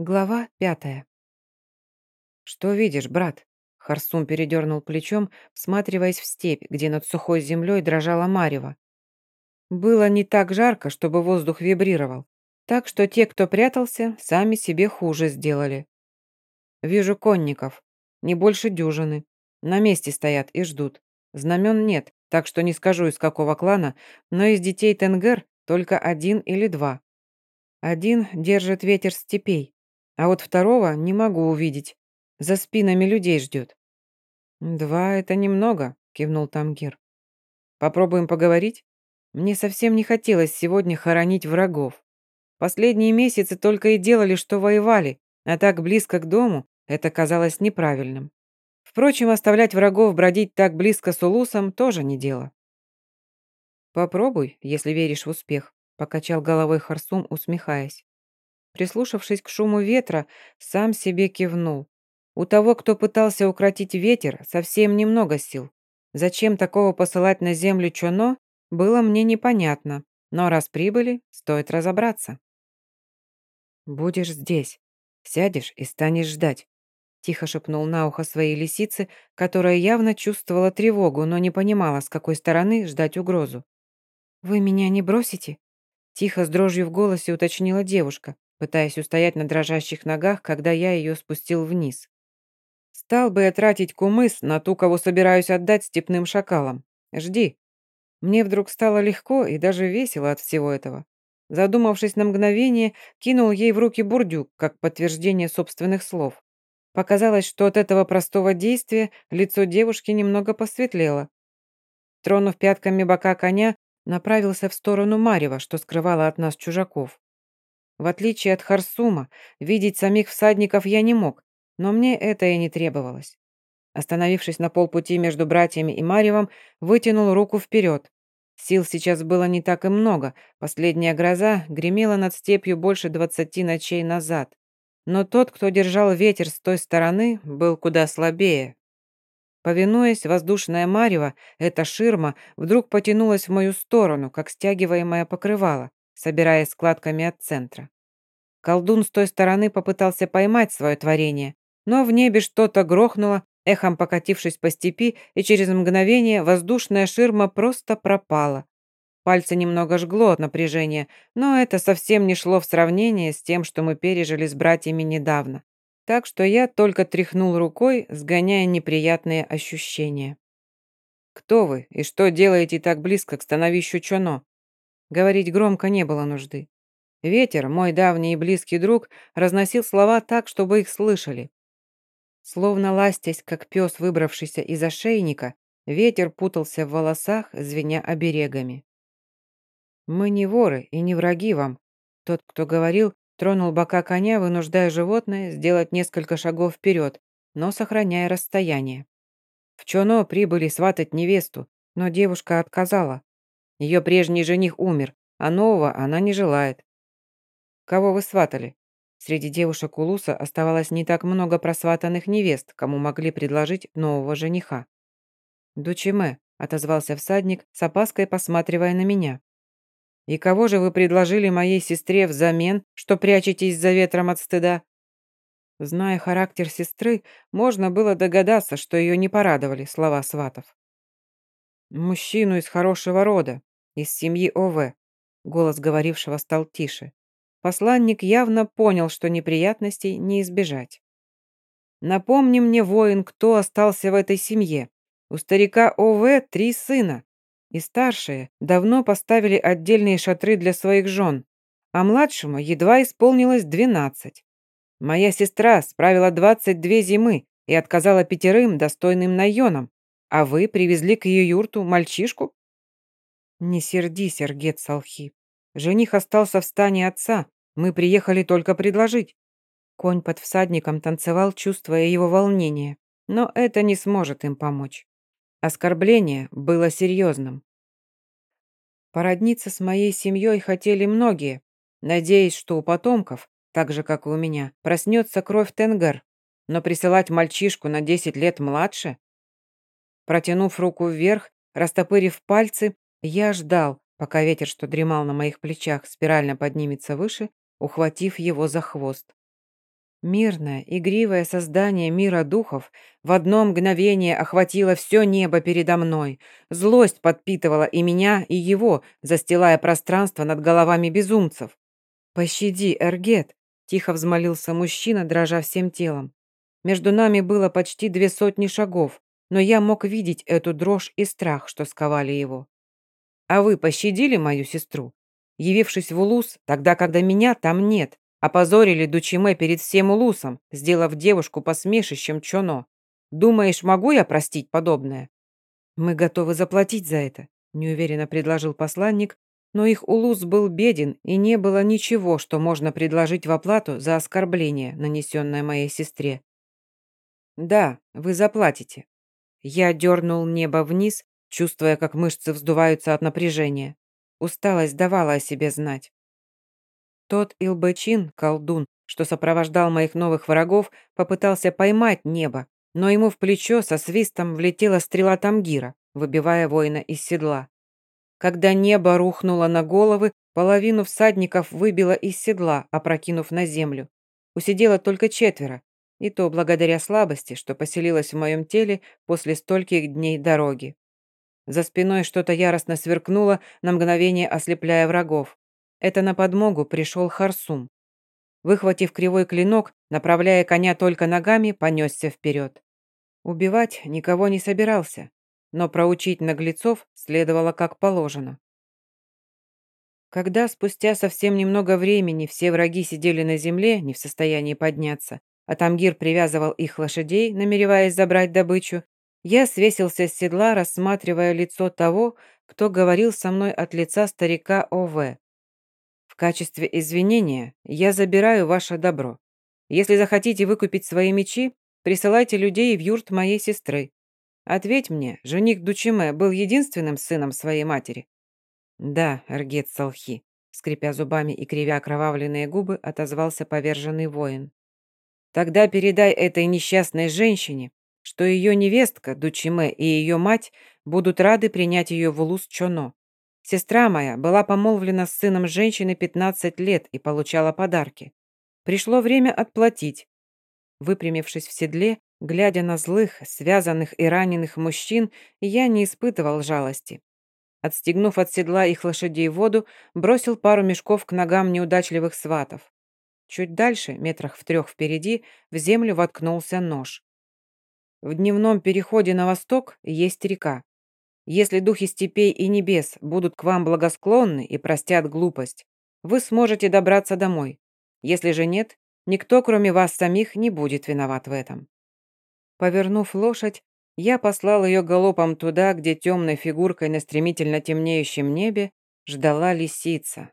Глава пятая. «Что видишь, брат?» Харсум передернул плечом, всматриваясь в степь, где над сухой землей дрожала марево. Было не так жарко, чтобы воздух вибрировал, так что те, кто прятался, сами себе хуже сделали. Вижу конников, не больше дюжины. На месте стоят и ждут. Знамен нет, так что не скажу, из какого клана, но из детей Тенгер только один или два. Один держит ветер степей, а вот второго не могу увидеть. За спинами людей ждет. «Два — это немного», — кивнул Тамгир. «Попробуем поговорить? Мне совсем не хотелось сегодня хоронить врагов. Последние месяцы только и делали, что воевали, а так близко к дому это казалось неправильным. Впрочем, оставлять врагов бродить так близко с Улусом тоже не дело. «Попробуй, если веришь в успех», — покачал головой Харсум, усмехаясь. Прислушавшись к шуму ветра, сам себе кивнул. У того, кто пытался укротить ветер, совсем немного сил. Зачем такого посылать на землю Чоно, было мне непонятно, но раз прибыли, стоит разобраться. «Будешь здесь. Сядешь и станешь ждать», — тихо шепнул на ухо своей лисицы, которая явно чувствовала тревогу, но не понимала, с какой стороны ждать угрозу. «Вы меня не бросите?» Тихо, с дрожью в голосе уточнила девушка, пытаясь устоять на дрожащих ногах, когда я ее спустил вниз. «Стал бы я тратить кумыс на ту, кого собираюсь отдать степным шакалам. Жди». Мне вдруг стало легко и даже весело от всего этого. Задумавшись на мгновение, кинул ей в руки бурдюк, как подтверждение собственных слов. Показалось, что от этого простого действия лицо девушки немного посветлело. Тронув пятками бока коня, направился в сторону Марева, что скрывало от нас чужаков. В отличие от Харсума, видеть самих всадников я не мог, но мне это и не требовалось. Остановившись на полпути между братьями и Марьевом, вытянул руку вперед. Сил сейчас было не так и много, последняя гроза гремела над степью больше двадцати ночей назад. Но тот, кто держал ветер с той стороны, был куда слабее. Повинуясь, воздушная марево, эта ширма, вдруг потянулась в мою сторону, как стягиваемое покрывало собираясь складками от центра. Колдун с той стороны попытался поймать свое творение, но в небе что-то грохнуло, эхом покатившись по степи, и через мгновение воздушная ширма просто пропала. Пальцы немного жгло от напряжения, но это совсем не шло в сравнение с тем, что мы пережили с братьями недавно. Так что я только тряхнул рукой, сгоняя неприятные ощущения. «Кто вы и что делаете так близко к становищу Чоно?» Говорить громко не было нужды. Ветер, мой давний и близкий друг, разносил слова так, чтобы их слышали. Словно ластясь, как пес, выбравшийся из ошейника, ветер путался в волосах, звеня оберегами. «Мы не воры и не враги вам», — тот, кто говорил, тронул бока коня, вынуждая животное сделать несколько шагов вперед, но сохраняя расстояние. В Чоно прибыли сватать невесту, но девушка отказала. Ее прежний жених умер, а нового она не желает. Кого вы сватали? Среди девушек Улуса оставалось не так много просватанных невест, кому могли предложить нового жениха. «Дучиме», — отозвался всадник, с опаской посматривая на меня. «И кого же вы предложили моей сестре взамен, что прячетесь за ветром от стыда?» Зная характер сестры, можно было догадаться, что ее не порадовали слова сватов. «Мужчину из хорошего рода, из семьи ОВ. Голос говорившего стал тише. Посланник явно понял, что неприятностей не избежать. «Напомни мне, воин, кто остался в этой семье. У старика ОВ три сына, и старшие давно поставили отдельные шатры для своих жен, а младшему едва исполнилось двенадцать. Моя сестра справила двадцать две зимы и отказала пятерым достойным наенам, а вы привезли к ее юрту мальчишку? «Не сердись, Эргет Салхи. Жених остался в стане отца. Мы приехали только предложить». Конь под всадником танцевал, чувствуя его волнение. Но это не сможет им помочь. Оскорбление было серьезным. Породниться с моей семьей хотели многие, надеясь, что у потомков, так же, как и у меня, проснется кровь Тенгар, но присылать мальчишку на 10 лет младше? Протянув руку вверх, растопырив пальцы, я ждал, пока ветер, что дремал на моих плечах, спирально поднимется выше, ухватив его за хвост. Мирное, игривое создание мира духов в одно мгновение охватило все небо передо мной. Злость подпитывала и меня, и его, застилая пространство над головами безумцев. «Пощади, Эргет!» – тихо взмолился мужчина, дрожа всем телом. Между нами было почти две сотни шагов, но я мог видеть эту дрожь и страх, что сковали его. «А вы пощадили мою сестру? Явившись в Улус, тогда, когда меня там нет, Опозорили Дучиме перед всем Улусом, сделав девушку посмешищем Чоно. Думаешь, могу я простить подобное? Мы готовы заплатить за это, неуверенно предложил посланник, но их Улус был беден, и не было ничего, что можно предложить в оплату за оскорбление, нанесенное моей сестре. Да, вы заплатите. Я дернул небо вниз, чувствуя, как мышцы вздуваются от напряжения. Усталость давала о себе знать. Тот Илбэчин, колдун, что сопровождал моих новых врагов, попытался поймать небо, но ему в плечо со свистом влетела стрела Тамгира, выбивая воина из седла. Когда небо рухнуло на головы, половину всадников выбило из седла, опрокинув на землю. Усидело только четверо, и то благодаря слабости, что поселилась в моем теле после стольких дней дороги. За спиной что-то яростно сверкнуло, на мгновение ослепляя врагов. Это на подмогу пришел Харсум. Выхватив кривой клинок, направляя коня только ногами, понесся вперед. Убивать никого не собирался, но проучить наглецов следовало как положено. Когда спустя совсем немного времени все враги сидели на земле, не в состоянии подняться, а Тамгир привязывал их лошадей, намереваясь забрать добычу, я свесился с седла, рассматривая лицо того, кто говорил со мной от лица старика О.В качестве извинения я забираю ваше добро. Если захотите выкупить свои мечи, присылайте людей в юрт моей сестры. Ответь мне, жених Дучиме был единственным сыном своей матери?» «Да, Аргет Салхи», — скрипя зубами и кривя окровавленные губы, отозвался поверженный воин. «Тогда передай этой несчастной женщине, что ее невестка, Дучиме, и ее мать будут рады принять ее в Улус Чоно. Сестра моя была помолвлена с сыном женщины 15 лет и получала подарки. Пришло время отплатить. Выпрямившись в седле, глядя на злых, связанных и раненых мужчин, я не испытывал жалости. Отстегнув от седла их лошадей воду, бросил пару мешков к ногам неудачливых сватов. Чуть дальше, метрах в трех впереди, в землю воткнулся нож. В дневном переходе на восток есть река. Если духи степей и небес будут к вам благосклонны и простят глупость, вы сможете добраться домой. Если же нет, никто, кроме вас самих, не будет виноват в этом». Повернув лошадь, я послал ее галопом туда, где темной фигуркой на стремительно темнеющем небе ждала лисица.